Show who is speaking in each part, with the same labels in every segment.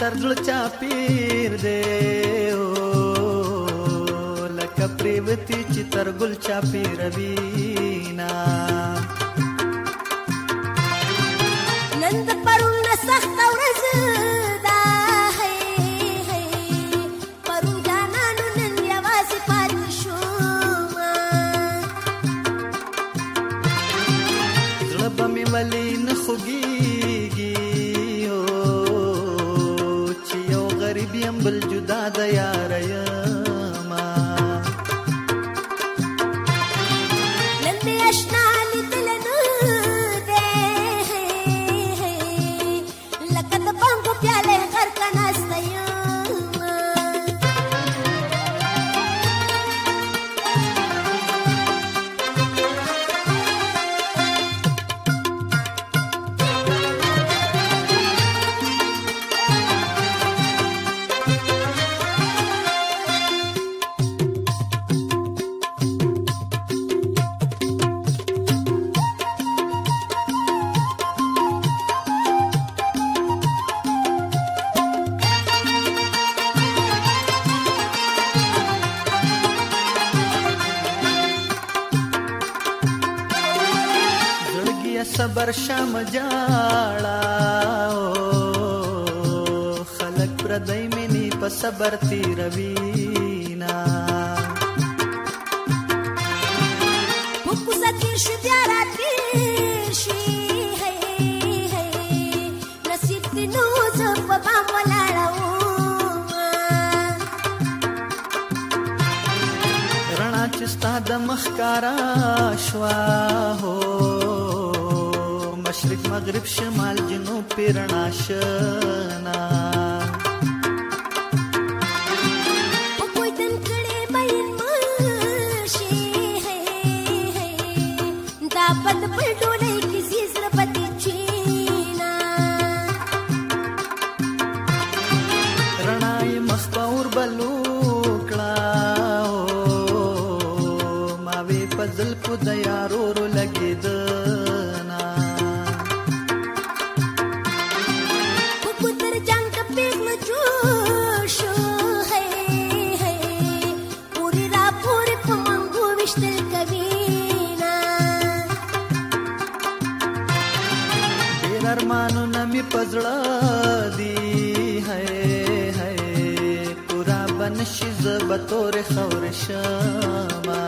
Speaker 1: تر زړه چا پیر دی او لکه پریوتی چې تر ګل چا پیر وینا برشم جاړه خلک پردای مې په صبر تیروي نا
Speaker 2: وکوزه تیر شو بیا را تیر شي نصیب دی نو زه په بام ولاړه
Speaker 1: رڼا چې ستا د مخ کارا شوا هو مشرق مغرب شمال جنوب پیرنا شنا ارمانونه می پزړه دی هي هي پورا بنشي زبتور خور شمه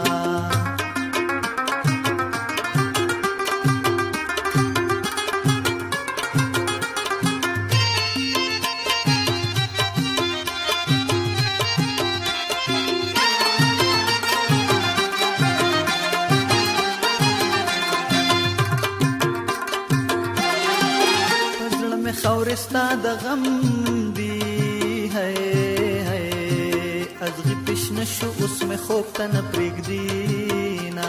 Speaker 1: ستا د غم دی هي هي از غیبش نشو اوس مې خوب ته نه
Speaker 2: پرېږدي نه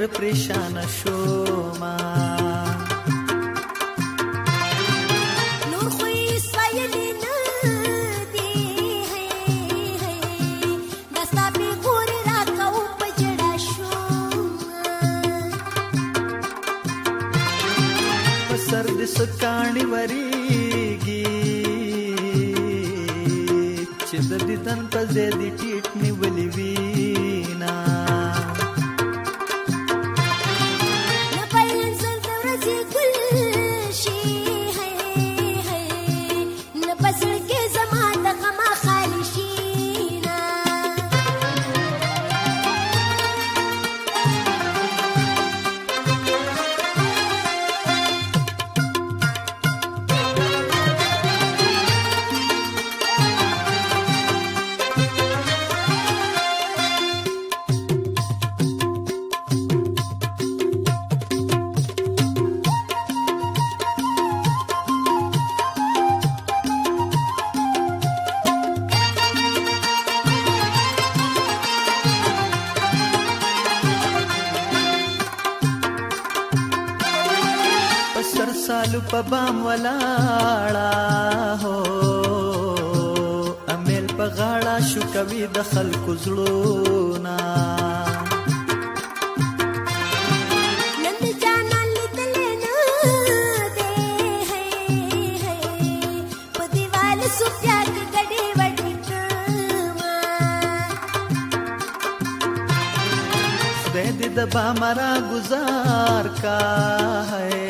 Speaker 1: ډېر پریشان شوم
Speaker 2: نور خو یې سایل نه دی دستا په ګور را کو پجړا شوم
Speaker 1: سر دې سکاني وریږي چې د دې تن په زیدي ټیټ نیولې وی په بام ولاړه هو امیل په غاړه شو کوي د خلکو زړونه د بامرا گزار کا ہے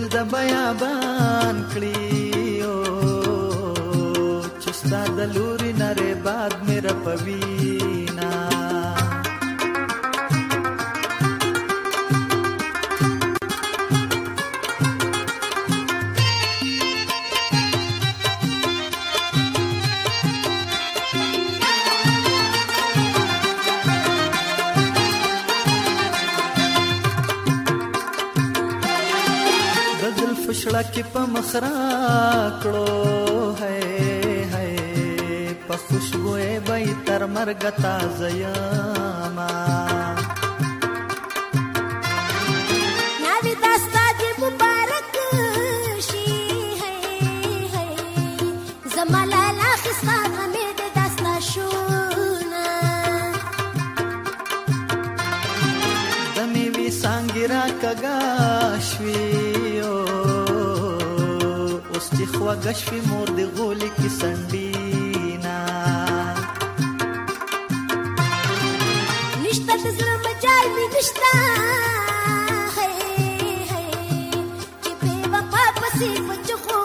Speaker 1: ګل د بیابان کړی او چې ستاد لوري نره باد مې رپوي नखरा कड़ो है है पखुशबुए बैतर मरगता जया خواږه شپې مور د غولې کې سنډینا
Speaker 2: نشته د زړه مچای مې نشته چې بې وفا پسې بچ خو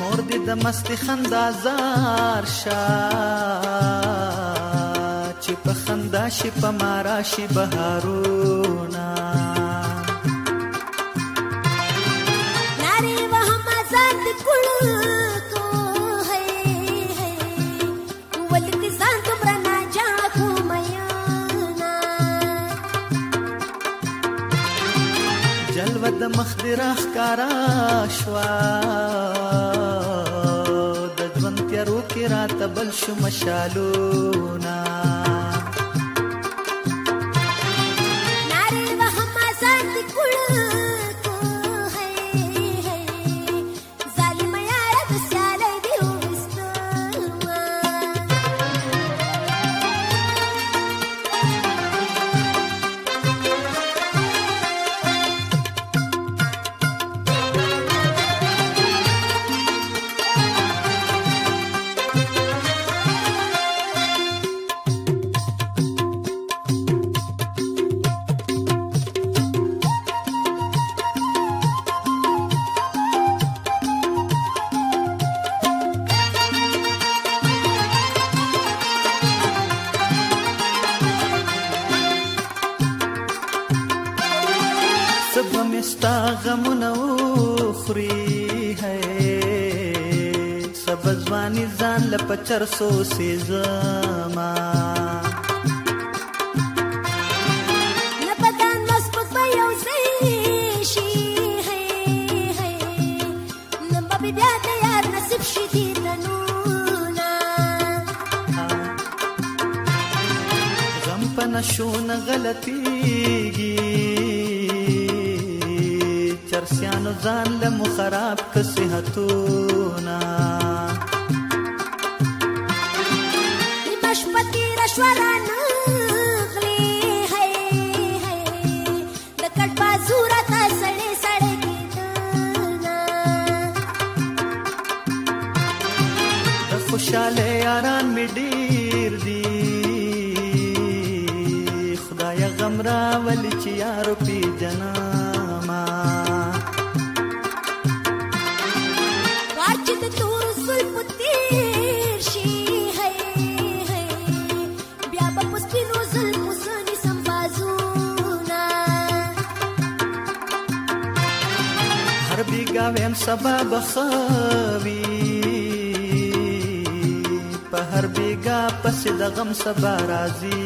Speaker 2: مور
Speaker 1: دې د مستې خندا زار شه چې په خندا شي په مارا شي بهارونه مخ دې راخکارا شوا د ژوند تیارو کې راته بل شو مشالونه ګرانې ځان له پچر سو سيزما
Speaker 2: بیا تیار نصیب شي دي تنونه
Speaker 1: غم په نشو نه غلطيږي چرسيانو ځان له مخرب که صحتونه خوشاله یاران می ډیر دی خدای غم را ول چې یار پیدا درېږه ویم سبا به په هر بیګا پسې د غم سبا راځي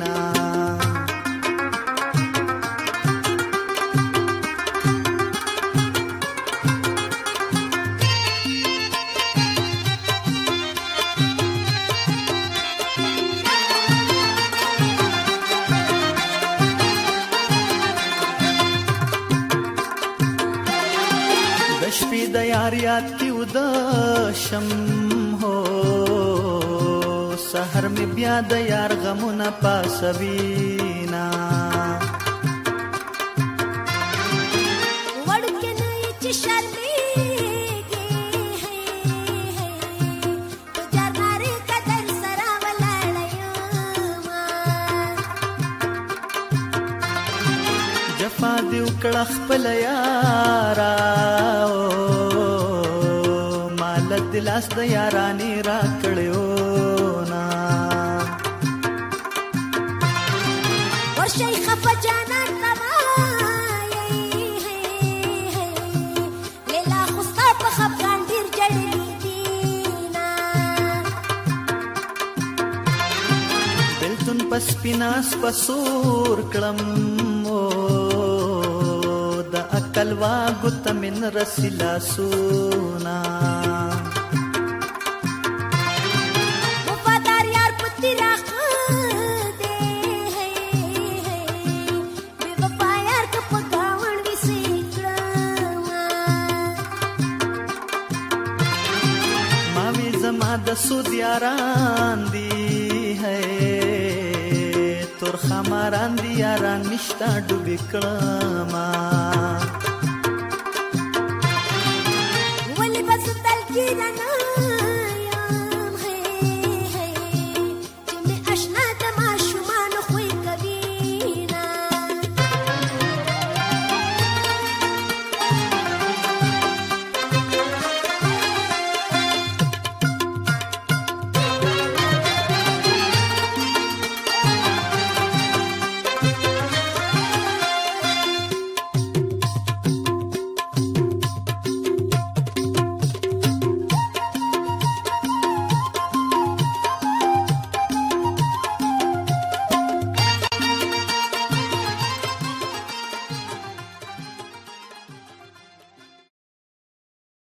Speaker 1: نه فریاد کی ودا شم هو سحر می بیا د یار غمونه پاسوینا
Speaker 2: وړکه نه چې شرمې جفا دیو
Speaker 1: کړه خپل یارا او د لاس د یارانې را کړیو نا
Speaker 2: ورشي خفه جانان
Speaker 1: پس پیناس پسور کلم د اکل وا غتمن رسلا سونا مسعود یاران دی ہے تور خماران دی یاران مشتا ډوب کړما
Speaker 2: ولی بس تل کې نه